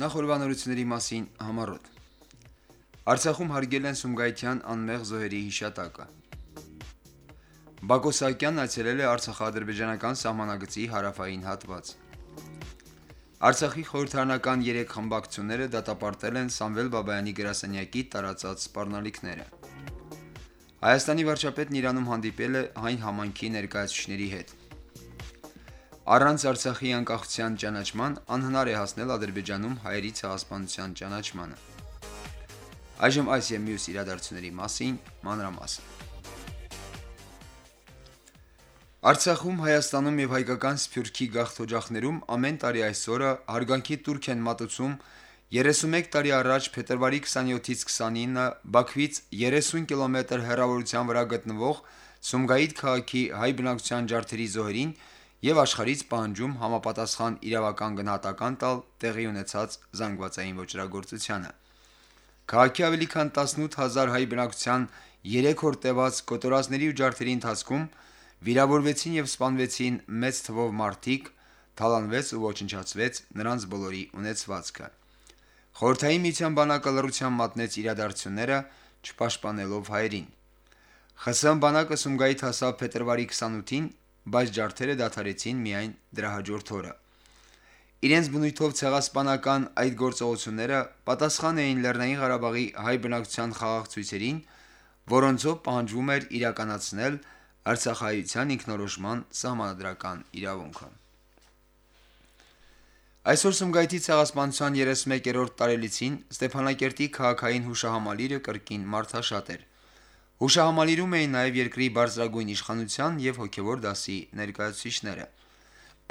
Նախորbanությունների մասին համառոտ։ Արցախում հարգել են Սումգայիթյան անմեղ զոհերի հիշատակը։ Բակո Սահակյանն այցելել է Արցախա-ադրբեջանական սահմանագծի հարավային հատված։ Արցախի խորհրդարանական 3 խմբակցությունները դատապարտել են Սամվել Բաբայանի գրասենյակի տարածած սպառնալիքները։ Հայաստանի վարչապետն Իրանում հանդիպել է հայ համայնքի ներկայացուցիչների հետ։ Առանց Արցախի անկախության ճանաչման անհնար է հասնել Ադրբեջանում հայերի ցեղասպանության ճանաչմանը։ Այժմ այս եւ մյուս իրադարձությունների մասին մանրամասն։ Արցախում, Հայաստանում եւ հայկական Սփյուռքի գաղթօջախներում ամեն տարի այս օրը հարգանքի турք են մատուցում 31 տարի առաջ փետրվարի 27-ից 29-ը Բաքվից 30 կիլոմետր հեռավորության վրա գտնվող Սումգայիթ քաղաքի հայ բնակության ջարդերի զոհերին եւ աշխարից պահանջում համապատասխան իրավական գնահատական տալ տեղի ունեցած զանգվածային ոչրագործությանը։ Քաղաքի ավելի քան 18000 հայ բնակչության 3 օր տևած կոտորածների ու ջարդերի ընթացքում վիրավորվեցին եւ սպանվեցին մեծ թվով մարդիկ, թալանվեց ու ոչնչացվեց նրանց բոլորի ունեցվածքը։ Խորհրդային միության բանակը լրության մատնեց իրադարձությունները, չպաշտպանելով հայերին։ ԽՍՀՄ բանակը Սումգայիթ հասավ փետրվարի 28-ին բայց ջարդերը դադարեցին միայն դրա հաջորդ օրը։ Իրենց բնույթով ցեղասպանական այդ գործողությունները պատասխան էին Լեռնային Ղարաբաղի հայ բնակչության խաղաղ ցույցերին, որոնցով պահանջվում էր իրականացնել Արցախայցյան ինքնորոշման սահմանադրական իրավունքը։ Այսօր Սումգայիթի ցեղասպանության 31-րդ տարելիցին Ստեփանակերտի քաղաքային հուշահամալիրը կրկին մարդաշատ էր։ Հուշահամալիրում էին նաև երկրի բարձրագույն իշխանության եւ հոգեվոր դասի ներկայացուցիչները։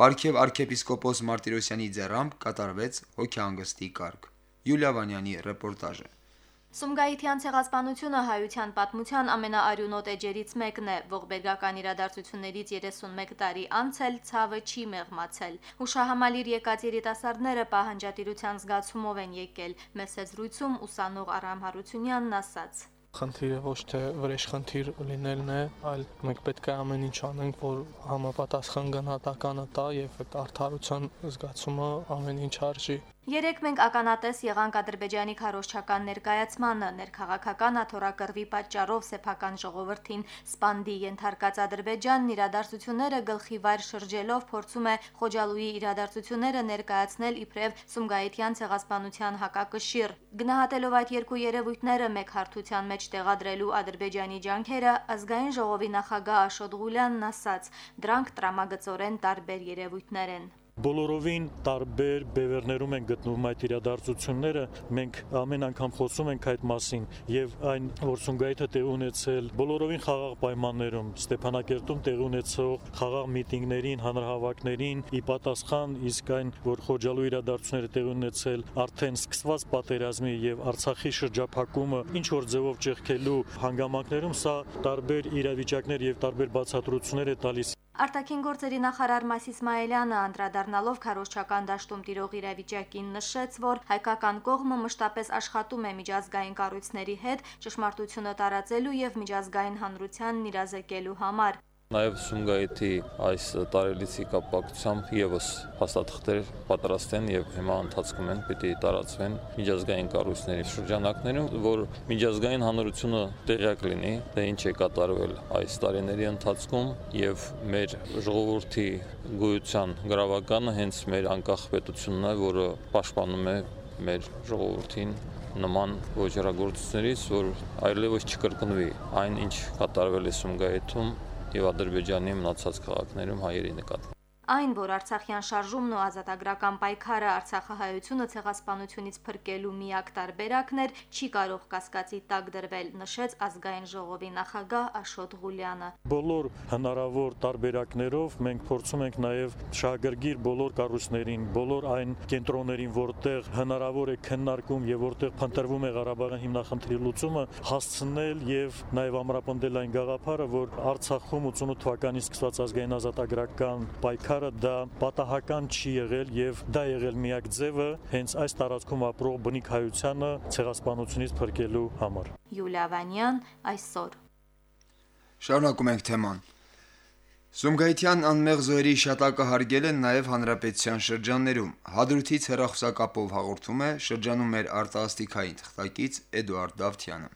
Պարքև arczepiskopos Մարտիրոսյանի ձեռամբ կատարվեց հոգեհանգստի կարգ։ Յուլիա Վանյանի ռեպորտաժը։ Սումգայիթյան ցեղասպանությունը հայության պատմության ամենաարյունոտ էջերից մեկն է։ Ողբերգական իրադարձություններից 31 տարի անց էլ ցավը չի մեղմացել։ Հուշահամալիր եկած երիտասարդները պահանջատիրության զգացումով են եկել։ Մեծ զրույցում ուսանող Արամ Հարությունյանն ասաց. Խնդիրը ոչ թե վրեժխնդիր լինելն է, այլ մենք պետք է ամեն ինչ անենք, որ համապատասխան գնահատականը տա եւ այդ արդարության զգացումը ամեն ինչ արժի։ Երեք մենք ականատես եղանք Ադրբեջանի քարոշչական ներկայացմանը, ներքաղաքական աթորակրվի պատճառով սեփական ժողովրդին սպանդի ենթարկած Ադրբեջանն իրադարձությունները գլխի վայր շրջելով փորձում է Խոջալուի իրադարձությունները ներկայացնել իբրև Սումգայիթյան ցեղասպանության հակակշիռ։ Գնահատելով այդ երկու երևույթները մեկ հարթության մեջ տեղադրելու Ադրբեջանի ջանքերը, ազգային ժողովի նախագահ Աշոտ Ղուլյանն ասաց. դրանք տրամագծորեն տարբեր երևույթներ են բոլորովին տարբեր բևեռներում են գտնվում այդ իրադարձությունները մենք ամեն անգամ խոսում ենք այդ մասին եւ այն որ Սունգայիթը տեղ ունեցել բոլորովին խաղաղ պայմաններում Ստեփանակերտում տեղ ունեցող խաղաղ միտինգներին հանրահավաքներին ի պատասխան իսկ այն որ Խոջալու իրադարձությունները տեղ ունեցել արդեն սկսված պատերազմի եւ Արցախի շրջափակումը ինչ որ ձևով ճեղքելու հանգամանքներում սա տարբեր իրավիճակներ եւ տարբեր բացատրություններ է տալիս Արտաքին գործերի նախարար Մաս Իսմայելյանը անդրադառնալով քարոշչական դաշտում տիրող իրավիճակին նշեց, որ հայկական կողմը մշտապես աշխատում է միջազգային կառույցների հետ ճշմարտությունը տարածելու եւ միջազգային հանրությանն իրազեկելու համար։ Նաև Սումգայիթի այս տարելիցի կապակցությամբ եւս հաստատքներ պատրաստեն եւ հիմա ընթացքում են պիտի տարածվեն միջազգային կառույցների շրջանակներում, որ միջազգային հանրությունը տեղյակ լինի, թե ինչ է կատարվել այս տարիների ընթացքում եւ մեր ժողովրդի գոյության գրավականը հենց մեր անկախ պետությունն է, որը պաշտպանում է մեր ժողովրդին նման ոչռագործություններից, որ այլևս չկրկնվի այն, ինչ կատարվել է Սումգայիթում եւ Ադրբեջանի մնացած քաղաքներում հայերի նկատմամբ Այն, որ Արցախյան շարժումն ու ազատագրական պայքարը Արցախահայությունը ցեղասպանությունից փրկելու միակ տարբերակն էր, չի կարող կասկածի տակ դրվել, նշեց ազգային ժողովի նախագահ Աշոտ Ղուլյանը։ Բոլոր հնարավոր տարբերակներով մենք փորձում ենք նաև շահագրգիռ բոլոր կառույցներին, բոլոր այն կենտրոններին, որտեղ հնարավոր է քննարկում եւ որտեղ փնտրվում է Ղարաբաղի հիմնախնդրի լուծումը, հասցնել եւ նաև ամրապնդել այն գաղափարը, որ Արցախում 88 թվականից սկսված ազգային ազատագրական պայքար պայքարը դա պատահական չի եղել եւ դա եղել միակ ձևը հենց այս տարածքում ապրող բնիկ հայությանը ցեղասպանությունից փրկելու համար։ Յուլիա Վանյան այսօր։ Շարունակում ենք թեման։ Սումգայիթյան անմեղ զոհերի շատակը հարգել են նաև հանրապետության շրջաններում։ Հադրութից հերախոսակապով հաղորդում է շրջանում մեր արտասթիկային թղթակից Էդուարդ Դավթյանը։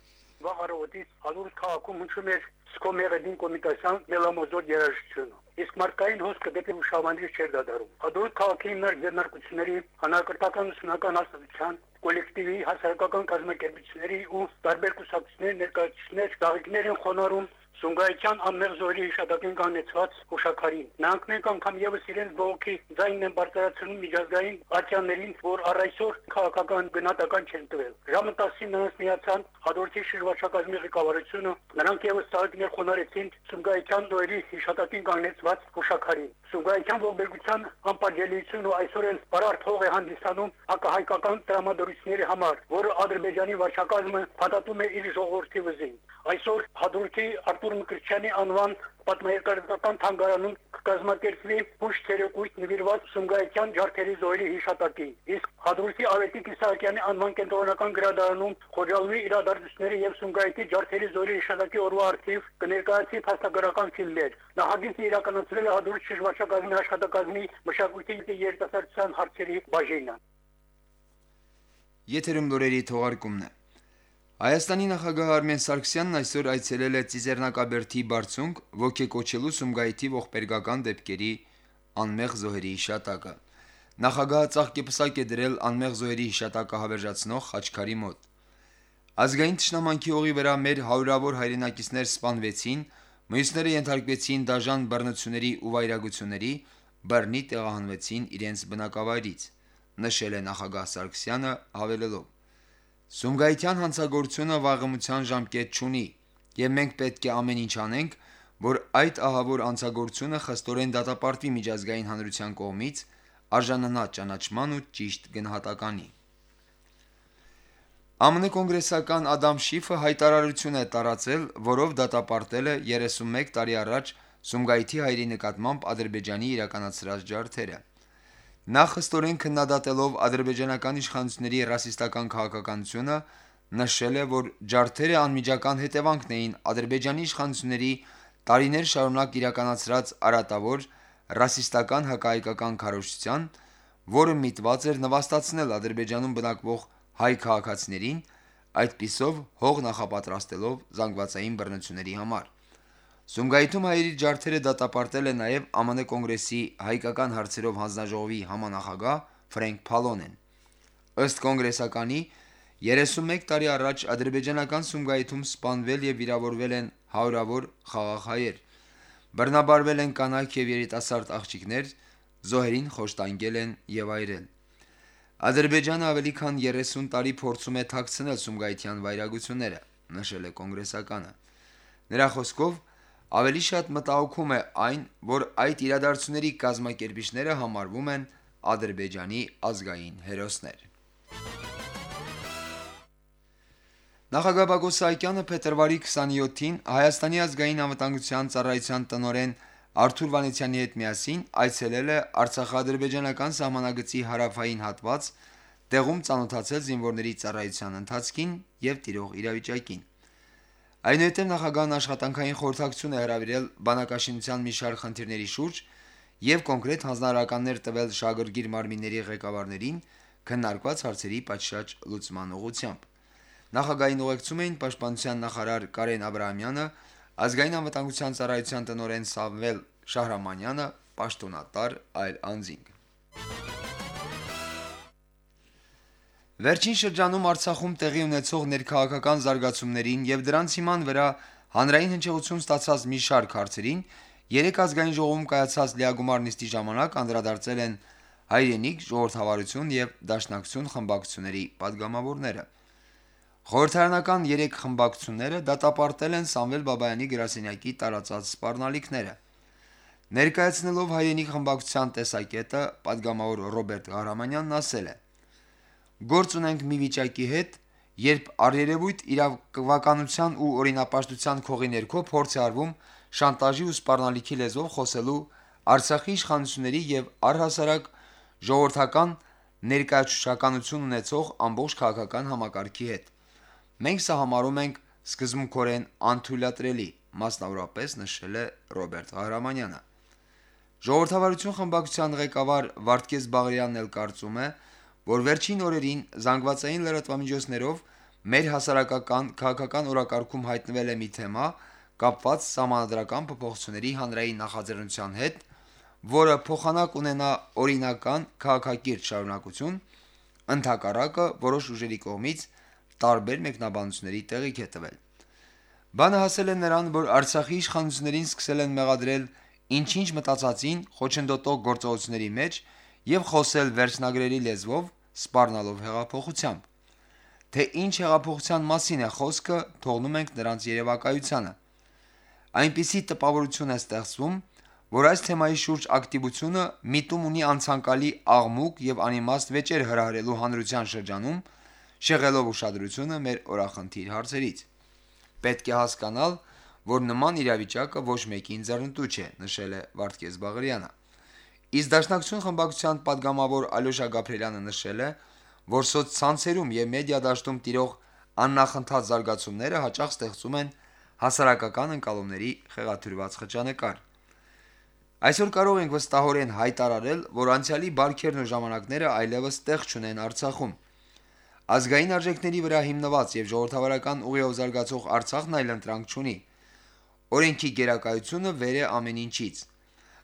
Վաղ առավոտից Հադրութ քաղաքում հնչում էր Սկոմերեդին կոմիտասյան մելամոզոր երաժշտությունը։ Իսկ մարկային հոսքը դեպի ուշավանդիր չէր դադարում։ Հադրութ քաղաքի հիմնարկ ձեռնարկությունների, հանրակրթական ուսումնական հաստատության, կոլեկտիվի, հասարակական կազմակերպությունների ու տարբեր կուսակցությունների ներկայացուցիչներ դաղիկներ են խոնարհում Սունգայիթյան ամներ զորի հիշատակին կանեցված հուշակարին։ Նրանք մեկ անգամ եւս իրենց բողոքի ձայնն են բարձրացնում միջազգային ատյաններին, որ առ այսօր քաղաքական գնահատական չեն տվել։ Ժամը 10-ին նրանց միացան հաջորդի շրջակազմի ղեկավարությունը, նրանք եւս ցաղիկներ խոնարեցին Սունգայիթյան զորի հիշատակին կանեցված հուշակարին։ Սունգայիթյան ողբերգության անպատժելիությունը այսօր էլ բարարդ հող է հանդիսանում հակահայկական տրամադրությունների համար, որը Ադրբեջանի վարչակազմը փաթաթում է իր ժողովրդի վզին։ Այսօր Հադրութի Արտուր Մկրտչյանի անվան պատմահերկարական թանգարանում կկազմակերպվի հուշ ցերեկույթ նվիրված Սումգայիթյան ջարդերի զոհերի հիշատակի։ Իսկ Հադրութի Ավետիք Իսահակյանի անվան կենտրոնական գրադարանում խոջալվի իրադարձությունների եւ Սումգայիթի ջարդերի զոհերի հիշատակի օրվա արդիվ կներկայացի փաստագրական ֆիլմեր։ Նախագիծը իրականացրել է Հադրութ շրջակազմի աշխատակազմի մշակույթի երիտասարդության հարցերի բաժինը։ Եթերում լուրերի թողարկումն է։ Հայաստանի նախագահ Արմեն Սարգսյանն այսօր այցելել է Ծիզեռնակաբերդի բարձունք ողջեկոչելու Սումգայիթի ողբերգական դեպքերի անմեղ զոհերի հիշատակը։ Նախագահը ցաղկեպսակ է դրել անմեղ զոհերի հիշատակը հավերժացնող խաչքարի մոտ։ Ազգային ճշնամանքի օղի վրա մեր հարյուրավոր հայրենակիցներ սպանվեցին, մյուսները ենթարկվեցին դաժան բռնությունների ու վայրագությունների, բռնի տեղահանվեցին իրենց բնակավայրից, նշել է նախագահ Սարգսյանը, հավելելով. Սումգայիթյան հանցագործությունը վաղեմության ժամկետ չունի, եւ մենք պետք է ամեն ինչ անենք, որ այդ ահավոր անցագործությունը խստորեն դատապարտվի միջազգային հանրության կողմից, արժանանա ճանաչման ու ճիշտ գնահատականի։ ԱՄՆ կոնգրեսական Ադամ Շիֆը հայտարարություն է տարածել, որով դատապարտել է 31 տարի առաջ Սումգայիթի հայրի նկատմամբ Ադրբեջանի իրականացրած ջարդերը։ Նա խստորեն քննադատելով ադրբեջանական իշխանությունների ռասիստական քաղաքականությունը, նշել է, որ ջարդերը անմիջական հետևանքն էին Ադրբեջանի իշխանությունների տարիներ շարունակ իրականացրած արատավոր ռասիստական հակահայկական քարոզչության, որը միտված էր նվաստացնել Ադրբեջանում բնակվող հայ քաղաքացիներին, այդպիսով հող նախապատրաստելով զանգվածային բռնությունների համար։ Սումգայիթում հայերի ջարդերը դատապարտել է նաև ԱՄՆ կոնգրեսի հայկական հարցերով հանձնաժողովի համանախագահ Ֆրենկ Փալոնեն։ Ըստ կոնգրեսականի 31 տարի առաջ ադրբեջանական Սումգայիթում սպանվել եւ վիրավորվել են հարյուրավոր խաղաղ հայեր։ Բռնաբարվել են կանայք եւ երիտասարդ աղջիկներ, զոհերին խոշտանգել են եւ այրել։ Ադրբեջանը ավելի քան 30 տարի փորձում է թաքցնել Սումգայիթյան վայրագությունները, նշել է կոնգրեսականը։ Նրա խոսքով Ավելի շատ մտահոգում է այն, որ այդ իրադարձությունների կազմակերպիչները համարվում են Ադրբեջանի ազգային հերոսներ։ Նախագահ Բակոս Սահակյանը փետրվարի 27-ին Հայաստանի ազգային անվտանգության ծառայության տնօրեն Արթուր Վանեցյանի հետ միասին այցելել է Արցախ-ադրբեջանական սահմանագծի հարավային հատված, տեղում ծանոթացել զինվորների ծառայության ընթացքին եւ տիրող իրավիճակին։ Այնուհետև նախագահան աշխատանքային խորհրդակցություն է հրավիրել բանակաշինության մի շարք խնդիրների շուրջ եւ կոնկրետ հանձնարարականներ տվել շահագրգիռ մարմինների ղեկավարներին քննարկված հարցերի պատշաճ լուծման ուղղությամբ։ Նախագահային ուղեկցում էին Պաշտպանության նախարար Կարեն Աբ รา համյանը, ազգային անվտանգության ծառայության տնօրեն Սամվել Շահրամանյանը, պաշտոնատար այլ անձինք։ Վերջին շրջանում Արցախում տեղի ունեցող ներքաղաքական զարգացումներին եւ դրանց հիման վրա հանրային հնչեղություն ստացած մի շարք հարցերին երեք ազգային ժողովում կայացած լիագումար նիստի ժամանակ անդրադարձել են հայրենիք, ժողովրդավարություն եւ դաշնակցություն խմբակցությունների падգամավորները։ Խորհրդարանական 3 խմբակցությունները դատապարտել են Սամվել Բաբայանի գրասենյակի տարածած սպառնալիքները։ Ներկայացնելով հայրենիք խմբակցության տեսակետը, падգամավոր Ռոբերտ Ղարամանյանն ասել է. Գործ ունենք մի վիճակի հետ, երբ առերևույթ իրավականության ու օրինապաշտության քողի ներքո փորձ է արվում շանտաժի ու սպառնալիքի լեզվով խոսելու Արցախի իշխանությունների եւ առհասարակ ժողովրդական ներկայացուցչականություն ունեցող ամբողջ քաղաքական համակարգի հետ։ Մենք սա համարում ենք սկզբունքորեն անթույլատրելի, մասնավորապես նշել է Ռոբերտ Ղահրամանյանը։ Ժողովրդավարություն խմբակցության ղեկավար Վարդգես Բաղարյանն էլ կարծում է, որ վերջին օրերին զանգվածային լրատվամիջոցներով մեր հասարակական քաղաքական օրակարգում հայտնվել է մի թեմա կապված համանդրական փոփոխությունների հանրային նախաձեռնության հետ, որը փոխանակ ունենա օրինական քաղաքակիրթ շարունակություն, ընդհակառակը որոշ ուժերի կողմից տարբեր մեկնաբանությունների տեղիք է տվել։ Բանը հասել է նրան, որ Արցախի իշխանություններին սկսել են մեղադրել ինչ-ինչ մտածածին խոչընդոտող գործողությունների մեջ եւ խոսել վերջնագրերի լեզվով, սպառնալով հեղափոխությամբ։ Թե ինչ հեղափոխության մասին է խոսքը, թողնում ենք նրանց երևակայությանը։ Այնպիսի տպավորություն է ստեղծվում, որ այս թեմայի շուրջ ակտիվությունը միտում ունի անցանկալի աղմուկ եւ անիմաստ վեճեր հրահրելու հանրության շրջանում, շեղելով ուշադրությունը մեր օրախնդիր հարցերից։ Պետք է հասկանալ, որ նման իրավիճակը ոչ մեկին ձեռնտու չէ, նշել է Վարդգես Բաղարյանը։ Իս Դաշնակցություն խմբակցության падգամավոր Ալյոշա Գաբրելյանը նշել է, որ սոցցանցերում եւ մեդիա դաշտում տիրող աննախընթաց զարգացումները հաճախ ստեղծում են հասարակական ընկալումների խեղաթյուրված խճանկար։ Այսօր կարող ենք վստահորեն հայտարարել, որ անցյալի բարքերն ու ժամանակները այլևս տեղ չունեն Արցախում։ Ազգային արժեքների վրա հիմնված եւ ժողովրդավարական ուղիով զարգացող Արցախն այլ ընտրանք չունի։ Օրենքի գերակայությունը վեր է ամեն ինչից։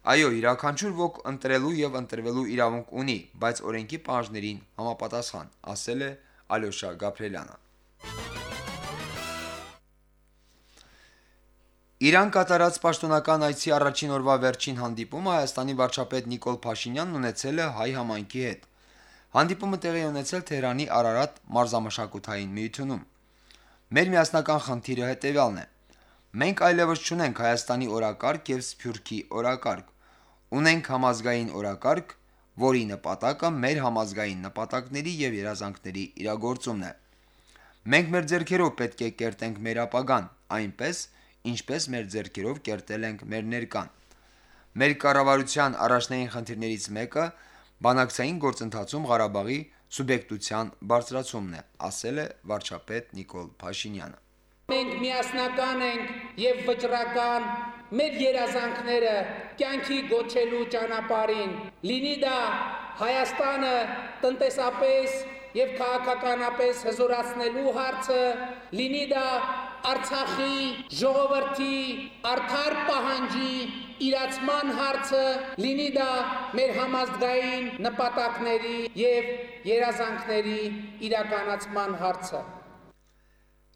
Այո, յուրաքանչյուր ոք ընտրելու եւ ընտրվելու իրավունք ունի, բայց օրենքի պահանջներին համապատասխան, ասել է Ալյոշա Գաբրելյանը։ Իրան կատարած պաշտոնական այցի առաջին օրվա վերջին հանդիպումը Հայաստանի վարչապետ Նիկոլ Փաշինյանն ունեցել է հայ համայնքի հետ։ Հանդիպումը տեղի ունեցել Թեհրանի Արարատ մարզամշակութային միությունում։ Մեր միասնական խնդիրը հետևյալն է. Մենք այլևս չունենք Հայաստանի օրակարգ եւ Սփյուռքի օրակարգ։ Ունենք համազգային օրակարգ, որի նպատակը մեր համազգային նպատակների եւ երազանքների իրագործումն է։ Մենք մեր ձեռքերով պետք է կերտենք մեր ապագան, այնպես, ինչպես մեր ձեռքերով կերտել ենք մեր ներկան։ Մեր կառավարության առաջնային խնդիրներից մեկը բանակցային գործընթացում Ղարաբաղի սուբյեկտության բարձրացումն է, ասել է վարչապետ Նիկոլ Փաշինյանը։ Մենք միասնական ենք եւ վճռական մեր երազանքները կյանքի գոչելու ճանապարհին։ Լինի դա Հայաստանը տնտեսապես եւ քաղաքականապես հզորացնելու հարցը, լինի դա Արցախի ժողովրդի արդար պահանջի իրացման հարցը, լինի դա մեր համազգային նպատակների եւ երազանքների իրականացման հարցը։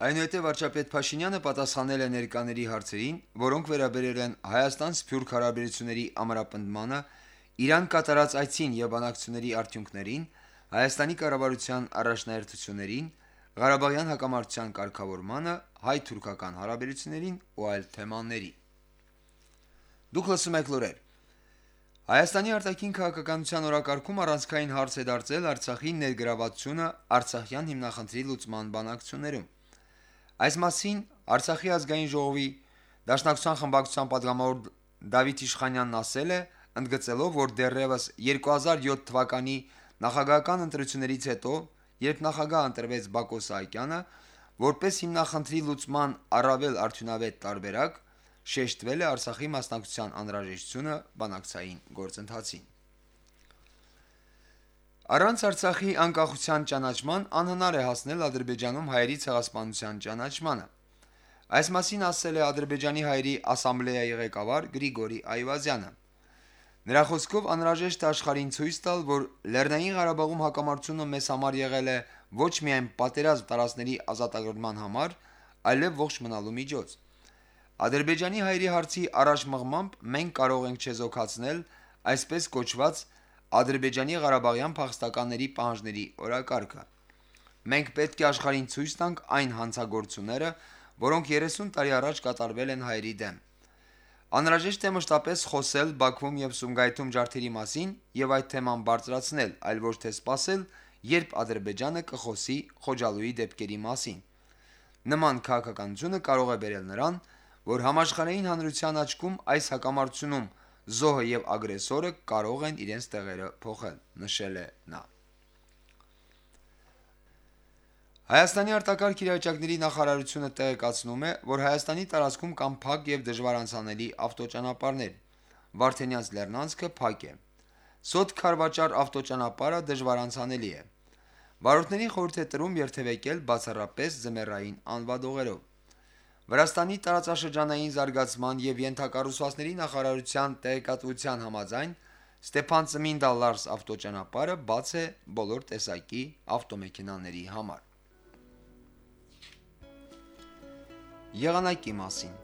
Այնուհետև վարչապետ Փաշինյանը պատասխանել է ներկաների հարցերին, որոնք վերաբերել են Հայաստան-Սփյուռք հարաբերությունների ամրապնդմանը, Իրան կատարած այցին եւ բանակցությունների արդյունքներին, Հայաստանի կառավարության առաջնահերթություններին, Ղարաբաղյան հակամարտության կարգավորմանը, հայ-թուրքական հարաբերություններին ու այլ թեմաների։ Դուք լսում եք լուրեր։ Հայաստանի արտաքին քաղաքականության օրակարգում առանցքային հարց է դարձել Արցախի ներգրավվածությունը Արցախյան հիմնախնդրի լուծման բանակցություններում։ Այս մասին Արցախի ազգային ժողովի Դաշնակցության խմբակցության պատգամավոր Դավիթ Իշխանյանն ասել է, ընդգծելով, որ դեռևս 2007 թվականի նախագահական ընտրություններից հետո, երբ նախագահ ընտրվեց Բակո Սահակյանը, որպես հիմնախնդրի լուծման առավել արդյունավետ տարբերակ, շեշտվել է Արցախի մասնակցության անհրաժեշտությունը բանակցային գործընթացին։ Առանց Արցախի անկախության ճանաչման անհնար է հասնել Ադրբեջանում հայերի ցեղասպանության ճանաչմանը։ Այս մասին ասել է Ադրբեջանի հայերի ասամբլեայի ղեկավար Գրիգորի Այվազյանը։ Նրա խոսքով անհրաժեշտ աշխարհին ցույց տալ, որ Լեռնային Ղարաբաղում հակամարտությունը մեզ համար եղել է ոչ միայն պատերազմ տարածքների ազատագրման համար, այլև ողջ մնալու միջոց։ Ադրբեջանի հայերի հարցի առաջ մղմամբ մենք կարող ենք չեզոքացնել այսպես կոչված Ադրբեջանի Ղարաբաղյան փախստականների պահանջների օրակարգը։ Մենք պետք է աշխարհին ցույց տանք այն հանցագործությունները, որոնք 30 տարի առաջ կատարվել են հայերի դեմ։ Անհրաժեշտ է մշտապես խոսել Բաքվում եւ Սումգայիթում ջարդերի մասին եւ այդ թեման բարձրացնել, այլ ոչ թե սпасել, երբ Ադրբեջանը կխոսի Խոջալույի դեպքերի մասին։ Նման քաղաքականությունը կարող է բերել նրան, որ համաշխարհային հանրության աչքում այս հակամարտությունում զոհը եւ ագրեսորը կարող են իրենց տեղերը փոխել, նշել է նա։ Հայաստանի արտակարգ իրավիճակների նախարարությունը տեղեկացնում է, որ Հայաստանի տարածքում կան փակ եւ դժվար անցանելի ավտոճանապարհներ։ Վարդենյանց Լեռնանցքը փակ է։ Սոտ Խարվաճար ավտոճանապարհը դժվար անցանելի է։ Վարորդների խորհուրդ է տրում երթևեկել բացառապես ձմեռային անվադողերով։ Վրաստանի տարածաշրջանային զարգացման եւ յենթակառուցվածքների նախարարության տեղեկատվության համաձայն Ստեփան Ծմինդա Լարս ավտոճանապարհը բաց է բոլոր տեսակի ավտոմեքենաների համար։ Եղանակի մասին.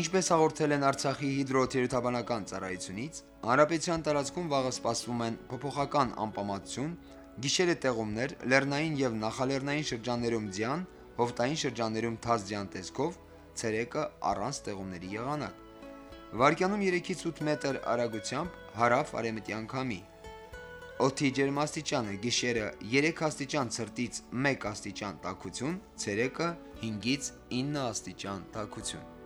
Ինչպես հաղորդել են Արցախի հիդրոթերապևտաբանական ծառայությունից, հանրապետության տարածքում վաղը սպասվում են փոփոխական անպամատություն, գիշերը տեղումներ, լեռնային եւ նախալեռնային շրջաններում ձյան, հովտային շրջաններում թաց ձյան տեսքով, ցերեկը առանց տեղումների եղանակ։ Վարկյանում 3-ից 8 մետր արագությամբ հարավ արևմտյան քամի։ Օդի ջերմաստիճանը՝ գիշերը 3 աստիճան ցրտից 1 աստիճան տաքություն, ցերեկը 5-ից 9 աստիճան տաքություն։